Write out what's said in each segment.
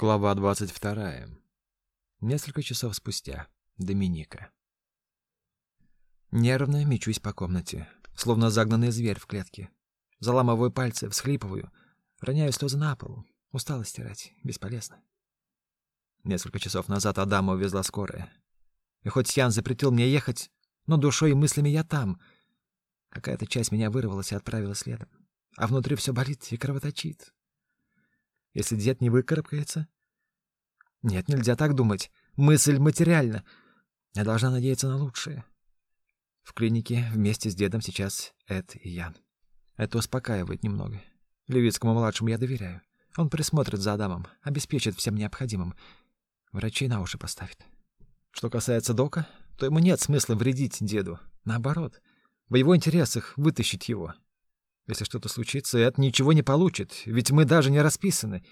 Глава двадцать вторая. Несколько часов спустя. Доминика. Нервно мечусь по комнате, словно загнанный зверь в клетке. Заламываю пальцы, всхлипываю, роняю слезы на пол. Устала стирать, бесполезно. Несколько часов назад Адама увезла скорая. И хоть Ян запретил мне ехать, но душой и мыслями я там. Какая-то часть меня вырвалась и отправила следом. А внутри все болит и кровоточит если дед не выкарабкается? Нет, нельзя так думать. Мысль материальна. Я должна надеяться на лучшее. В клинике вместе с дедом сейчас Эд и Ян. Это успокаивает немного. Левицкому-младшему я доверяю. Он присмотрит за Адамом, обеспечит всем необходимым. Врачей на уши поставит. Что касается Дока, то ему нет смысла вредить деду. Наоборот, в его интересах вытащить его. Если что-то случится, Эд ничего не получит, ведь мы даже не расписаны.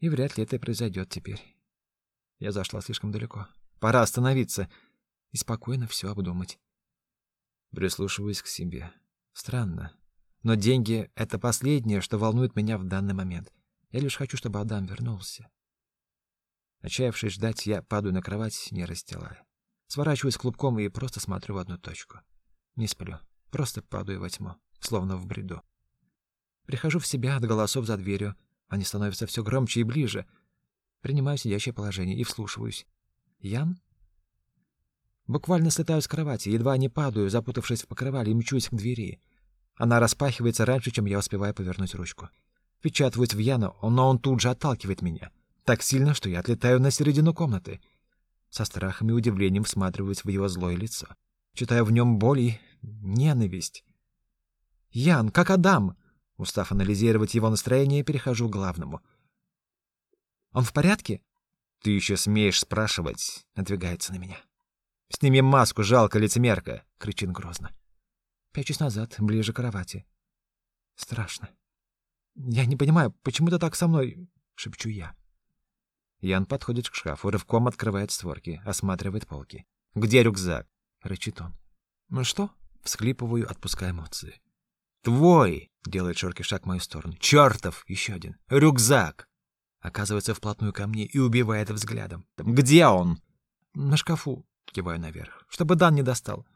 И вряд ли это произойдет теперь. Я зашла слишком далеко. Пора остановиться и спокойно все обдумать. Прислушиваюсь к себе. Странно. Но деньги — это последнее, что волнует меня в данный момент. Я лишь хочу, чтобы Адам вернулся. Отчаявшись ждать, я падаю на кровать, не расстилая. Сворачиваюсь клубком и просто смотрю в одну точку. Не сплю, просто падаю во тьму словно в бреду. Прихожу в себя от голосов за дверью. Они становятся все громче и ближе. Принимаю сидящее положение и вслушиваюсь. Ян? Буквально слетаю с кровати, едва не падаю, запутавшись в покрывале, и мчусь к двери. Она распахивается раньше, чем я успеваю повернуть ручку. Впечатываюсь в Яну, но он тут же отталкивает меня. Так сильно, что я отлетаю на середину комнаты. Со страхом и удивлением всматриваюсь в его злое лицо. Читаю в нем боль и ненависть. Ян, как Адам. Устав анализировать его настроение, перехожу к главному. Он в порядке? Ты еще смеешь спрашивать? Надвигается на меня. Сними маску, жалко лицемерка, кричит грозно. Пять часов назад, ближе к кровати. Страшно. Я не понимаю, почему ты так со мной, шепчу я. Ян подходит к шкафу, рывком открывает створки, осматривает полки. Где рюкзак? рычит он. Ну что? Всхлипываю, отпуская эмоции. «Твой!» — делает широкий шаг в мою сторону. «Чертов!» — еще один. «Рюкзак!» Оказывается вплотную ко мне и убивает взглядом. «Где он?» «На шкафу», — киваю наверх, чтобы Дан не достал.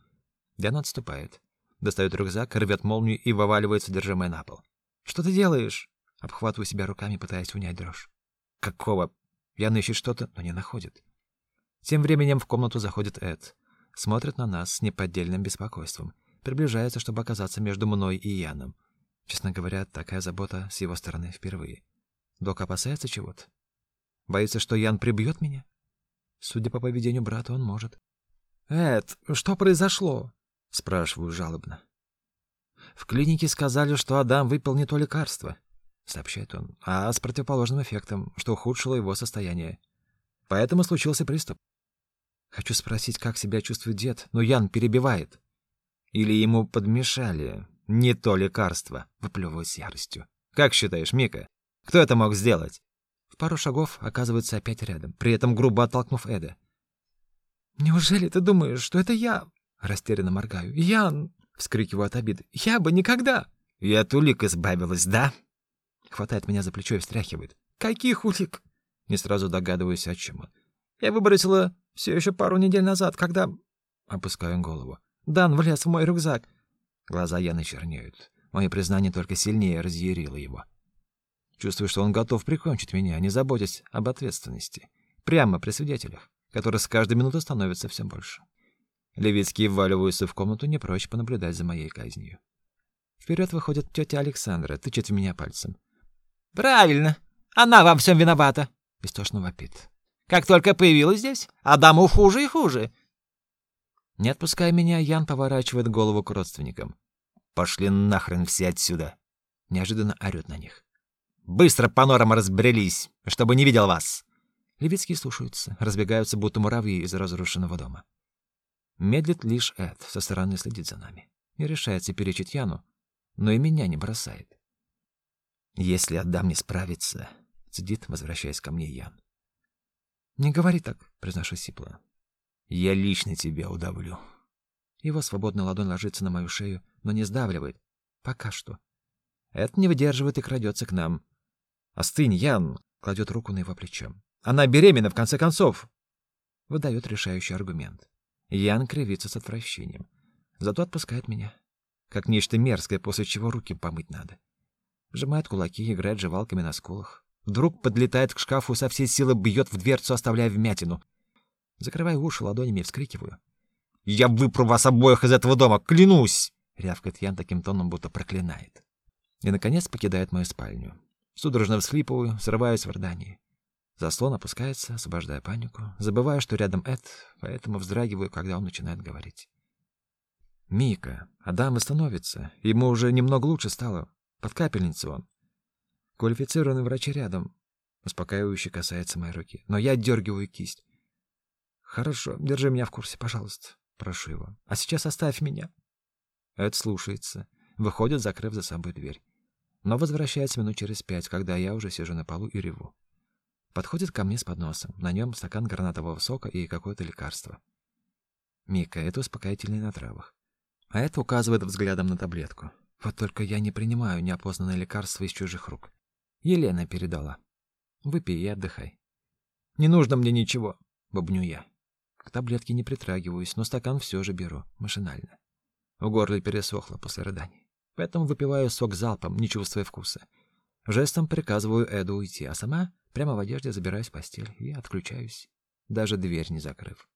Дан отступает. Достает рюкзак, рвет молнию и вываливает содержимое на пол. «Что ты делаешь?» Обхватываю себя руками, пытаясь унять дрожь. «Какого?» Ян ищет что-то, но не находит. Тем временем в комнату заходит Эд. Смотрит на нас с неподдельным беспокойством приближается, чтобы оказаться между мной и Яном. Честно говоря, такая забота с его стороны впервые. Док опасается чего-то. Боится, что Ян прибьет меня? Судя по поведению брата, он может. «Эд, что произошло?» — спрашиваю жалобно. «В клинике сказали, что Адам выпил не то лекарство», — сообщает он, «а с противоположным эффектом, что ухудшило его состояние. Поэтому случился приступ. Хочу спросить, как себя чувствует дед, но Ян перебивает. Или ему подмешали не то лекарство, выплевывает с яростью. Как считаешь, Мика, кто это мог сделать? В пару шагов оказывается опять рядом, при этом грубо оттолкнув Эда. Неужели ты думаешь, что это я? Растерянно моргаю. Ян, вскрикиваю от обиды. Я бы никогда. И от улик избавилась, да? Хватает меня за плечо и встряхивает. Каких улик? Не сразу догадываюсь, о чем он. Я выбросила все еще пару недель назад, когда... Опускаю голову. Дан влез в мой рюкзак. Глаза Яны чернеют. Мое признание только сильнее разъярило его. Чувствую, что он готов прикончить меня, не заботясь об ответственности. Прямо при свидетелях, которые с каждой минутой становятся все больше. Левицкий вваливается в комнату, не прочь понаблюдать за моей казнью. Вперед выходит тетя Александра, тычет в меня пальцем. «Правильно! Она во всем виновата!» — истошно вопит. «Как только появилась здесь, Адаму хуже и хуже. Не отпуская меня, Ян поворачивает голову к родственникам. «Пошли нахрен все отсюда!» Неожиданно орёт на них. «Быстро по норам разбрелись, чтобы не видел вас!» Левицкие слушаются, разбегаются, будто муравьи из разрушенного дома. Медлит лишь Эд, со стороны следит за нами. Не решается перечить Яну, но и меня не бросает. «Если отдам не справиться», — цедит, возвращаясь ко мне Ян. «Не говори так», — произношу сипло. Я лично тебя удавлю. Его свободная ладонь ложится на мою шею, но не сдавливает. Пока что. Это не выдерживает и крадется к нам. Остынь, Ян. Кладет руку на его плечо. Она беременна, в конце концов. Выдает решающий аргумент. Ян кривится с отвращением. Зато отпускает меня. Как нечто мерзкое, после чего руки помыть надо. Сжимает кулаки, играет жевалками на скулах. Вдруг подлетает к шкафу, со всей силы бьет в дверцу, оставляя вмятину. Закрываю уши ладонями и вскрикиваю. «Я выпру вас обоих из этого дома, клянусь!» Рявкает Ян таким тоном, будто проклинает. И, наконец, покидает мою спальню. Судорожно всхлипываю, срываюсь в рыдании. Заслон опускается, освобождая панику. Забываю, что рядом Эд, поэтому вздрагиваю, когда он начинает говорить. Мика. Адам восстановится. Ему уже немного лучше стало. Под капельницей он. Квалифицированный врач рядом. Успокаивающе касается моей руки. Но я дергиваю кисть. Хорошо, держи меня в курсе, пожалуйста. Прошу его. А сейчас оставь меня. Эд слушается. Выходит, закрыв за собой дверь. Но возвращается минут через пять, когда я уже сижу на полу и реву. Подходит ко мне с подносом. На нем стакан гранатового сока и какое-то лекарство. Мика, это успокоительное на травах. А это указывает взглядом на таблетку. Вот только я не принимаю неопознанное лекарство из чужих рук. Елена передала. Выпей и отдыхай. Не нужно мне ничего, бубню я. К таблетке не притрагиваюсь, но стакан все же беру, машинально. В горле пересохло после рыданий. Поэтому выпиваю сок залпом, не чувствуя вкуса. Жестом приказываю Эду уйти, а сама прямо в одежде забираюсь в постель и отключаюсь, даже дверь не закрыв.